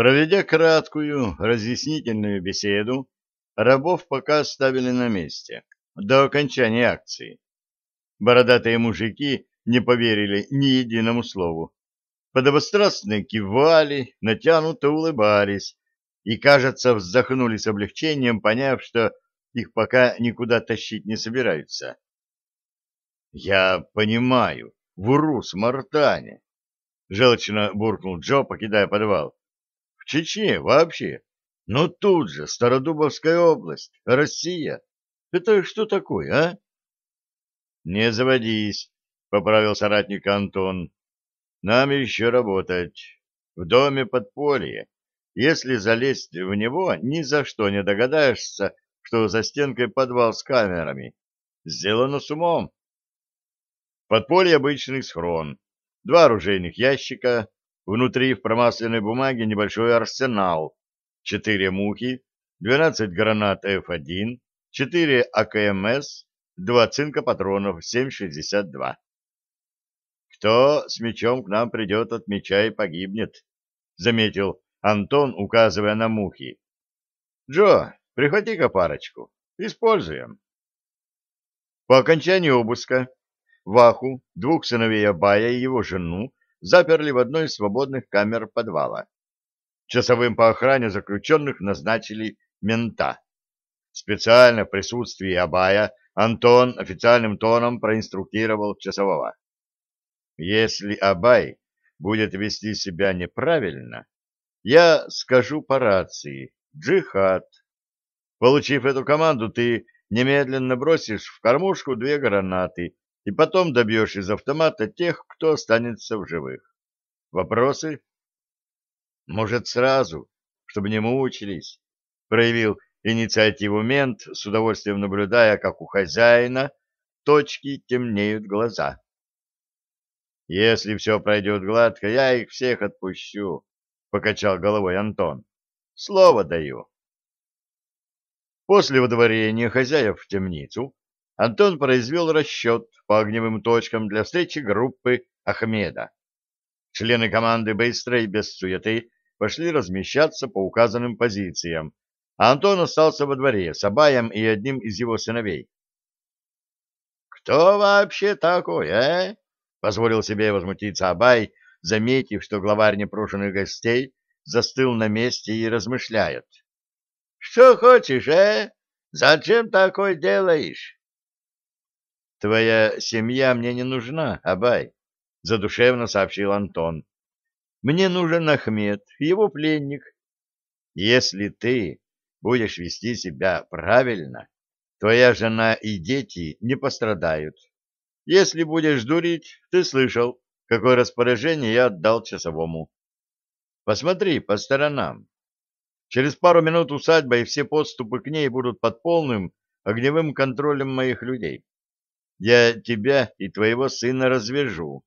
Проведя краткую разъяснительную беседу, рабов пока оставили на месте, до окончания акции. Бородатые мужики не поверили ни единому слову. Подобострастно кивали, натянуто улыбались и, кажется, вздохнули с облегчением, поняв, что их пока никуда тащить не собираются. «Я понимаю, в Урус-Мартане», — желчно буркнул Джо, покидая подвал. «В Чечне вообще. Но тут же Стародубовская область, Россия. Это что такое, а?» «Не заводись», — поправил соратник Антон. «Нам еще работать. В доме подполье. Если залезть в него, ни за что не догадаешься, что за стенкой подвал с камерами. Сделано с умом. Подполье обычный схрон. Два оружейных ящика, внутри в промасленной бумаге небольшой арсенал, четыре мухи, 12 гранат F1, четыре АКМС, два цинка патронов 7,62. «Кто с мечом к нам придет от меча и погибнет», — заметил Антон, указывая на мухи. «Джо, прихвати-ка парочку. Используем». По окончании обыска Ваху, двух сыновей Абая и его жену заперли в одной из свободных камер подвала. Часовым по охране заключенных назначили мента. Специально в присутствии Абая Антон официальным тоном проинструктировал часового. Если Абай будет вести себя неправильно, я скажу по рации «Джихад». Получив эту команду, ты немедленно бросишь в кормушку две гранаты и потом добьешь из автомата тех, кто останется в живых. Вопросы? Может, сразу, чтобы не мучились, проявил инициативу мент, с удовольствием наблюдая, как у хозяина точки темнеют глаза. Если все пройдет гладко, я их всех отпущу. — покачал головой Антон. — Слово даю. После выдворения хозяев в темницу Антон произвел расчет по огневым точкам для встречи группы Ахмеда. Члены команды быстро и без суеты пошли размещаться по указанным позициям, а Антон остался во дворе с Абаем и одним из его сыновей. «Кто вообще такой, э?» — позволил себе возмутиться Абай, заметив, что главарь непрошенных гостей застыл на месте и размышляет. — Что хочешь, э? Зачем такое делаешь? — Твоя семья мне не нужна, Абай, — задушевно сообщил Антон. — Мне нужен Ахмед, его пленник. Если ты будешь вести себя правильно, твоя жена и дети не пострадают. Если будешь дурить, ты слышал, какое распоряжение я отдал часовому. Посмотри по сторонам. Через пару минут усадьба и все подступы к ней будут под полным огневым контролем моих людей. Я тебя и твоего сына развяжу.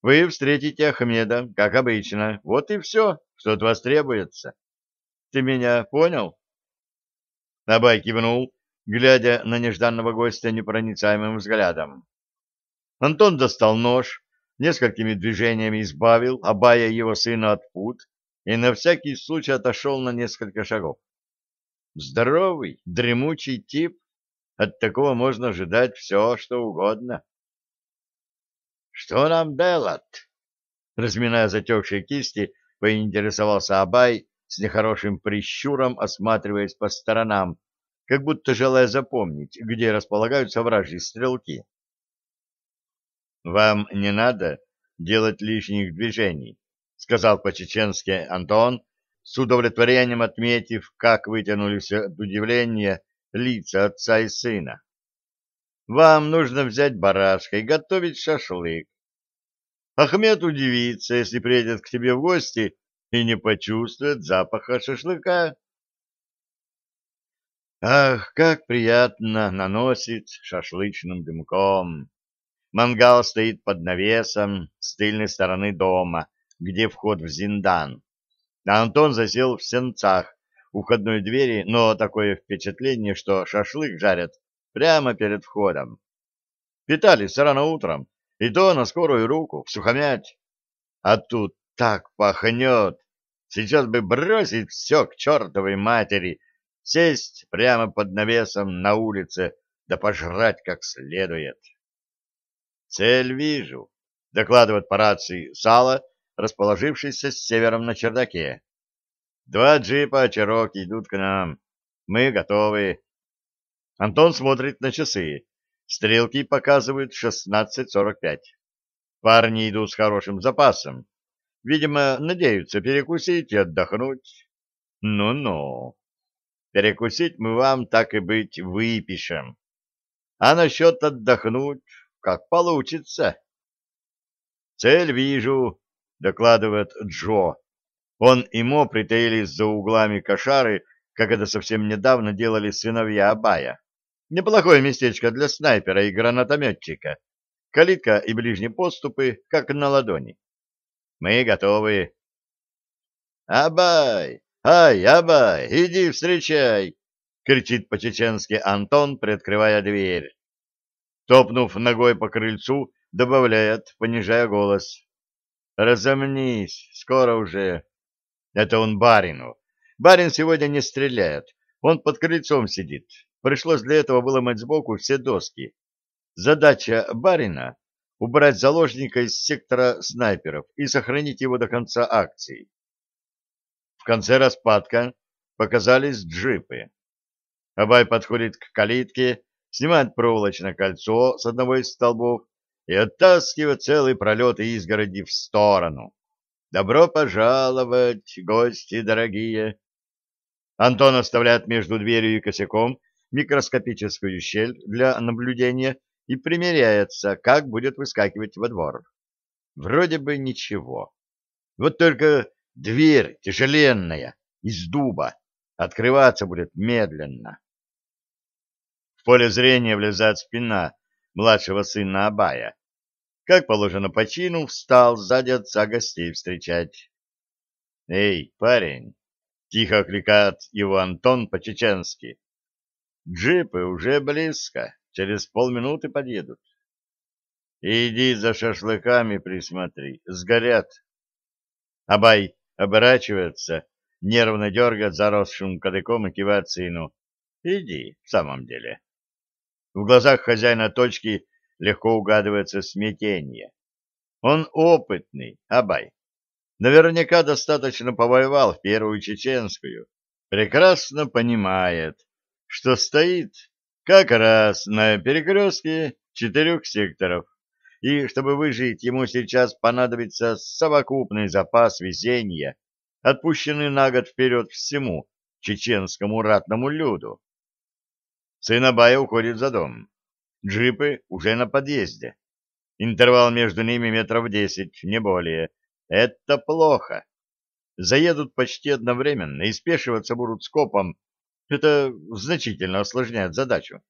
Вы встретите Ахмеда, как обычно. Вот и все, что от вас требуется. Ты меня понял? Абай кивнул, глядя на нежданного гостя непроницаемым взглядом. Антон достал нож, несколькими движениями избавил Абая его сына от пут и на всякий случай отошел на несколько шагов. Здоровый, дремучий тип, от такого можно ожидать все, что угодно. — Что нам делать? — разминая затекшие кисти, поинтересовался Абай с нехорошим прищуром, осматриваясь по сторонам, как будто желая запомнить, где располагаются вражьи стрелки. Вам не надо делать лишних движений, сказал по-чеченски Антон, с удовлетворением отметив, как вытянулись от удивления лица отца и сына. Вам нужно взять барашка и готовить шашлык. Ахмед удивится, если приедет к тебе в гости и не почувствует запаха шашлыка. Ах, как приятно наносит шашлычным дымком! Мангал стоит под навесом с тыльной стороны дома, где вход в Зиндан. Антон засел в сенцах у входной двери, но такое впечатление, что шашлык жарят прямо перед входом. Питались рано утром, и то на скорую руку, в сухомять. А тут так пахнет, Сейчас бы бросить все к чертовой матери, сесть прямо под навесом на улице, да пожрать как следует. Цель вижу, докладывает по рации Сала, расположившийся с севером на чердаке. Два джипа Чероки идут к нам. Мы готовы. Антон смотрит на часы. Стрелки показывают 16.45. Парни идут с хорошим запасом. Видимо, надеются перекусить и отдохнуть. Ну-ну. Перекусить мы вам, так и быть, выпишем. А насчет отдохнуть, как получится. Цель вижу, докладывает Джо. Он и Мо притаились за углами кошары, как это совсем недавно делали сыновья Абая. Неплохое местечко для снайпера и гранатометчика. Калитка и ближние подступы, как на ладони. Мы готовы. «Абай! Ай, Абай, иди встречай!» — кричит по-чеченски Антон, приоткрывая дверь. Топнув ногой по крыльцу, добавляет, понижая голос. «Разомнись, скоро уже!» Это он барину. Барин сегодня не стреляет, он под крыльцом сидит. Пришлось для этого выломать сбоку все доски. Задача барина — убрать заложника из сектора снайперов и сохранить его до конца акции. В конце распадка показались джипы. Абай подходит к калитке, снимает проволочное кольцо с одного из столбов и оттаскивает целый пролет изгороди в сторону. «Добро пожаловать, гости дорогие!» Антон оставляет между дверью и косяком микроскопическую щель для наблюдения и примеряется, как будет выскакивать во двор. Вроде бы ничего. Вот только дверь тяжеленная, из дуба, открываться будет медленно. В поле зрения влезает спина младшего сына Абая. Как положено по чину, встал сзади отца гостей встречать. «Эй, парень!» — тихо окликает его Антон по-чеченски. Джипы уже близко, через полминуты подъедут. Иди за шашлыками присмотри, сгорят. Абай оборачивается, нервно дергает заросшим кадыком и кивает сыну. Иди, в самом деле. В глазах хозяина точки легко угадывается смятение. Он опытный, Абай. Наверняка достаточно повоевал в Первую Чеченскую. Прекрасно понимает, что стоит как раз на перекрестке четырех секторов, и чтобы выжить, ему сейчас понадобится совокупный запас везения, отпущенный на год вперед всему чеченскому ратному люду. Сын Абая уходит за дом. Джипы уже на подъезде. Интервал между ними метров десять, не более. Это плохо. Заедут почти одновременно и спешиваться будут скопом это значительно осложняет задачу.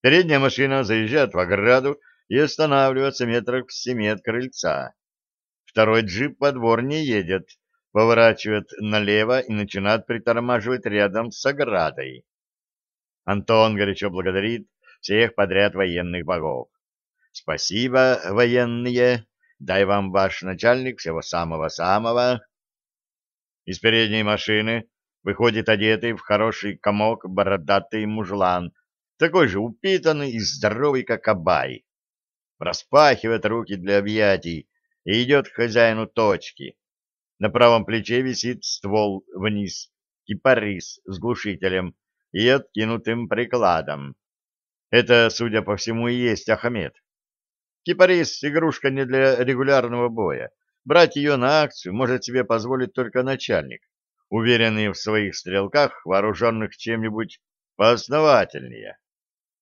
Передняя машина заезжает в ограду и останавливается метрах в семи от крыльца. Второй джип по двор не едет, поворачивает налево и начинает притормаживать рядом с оградой. Антон горячо благодарит всех подряд военных богов. Спасибо, военные, дай вам ваш начальник всего самого-самого. Из передней машины выходит одетый в хороший комок бородатый мужлан, такой же упитанный и здоровый, как Абай. Распахивает руки для объятий и идет к хозяину точки. На правом плече висит ствол вниз, кипарис с глушителем и откинутым прикладом. Это, судя по всему, и есть Ахмед. Кипарис — игрушка не для регулярного боя. Брать ее на акцию может себе позволить только начальник уверенные в своих стрелках, вооруженных чем-нибудь поосновательнее.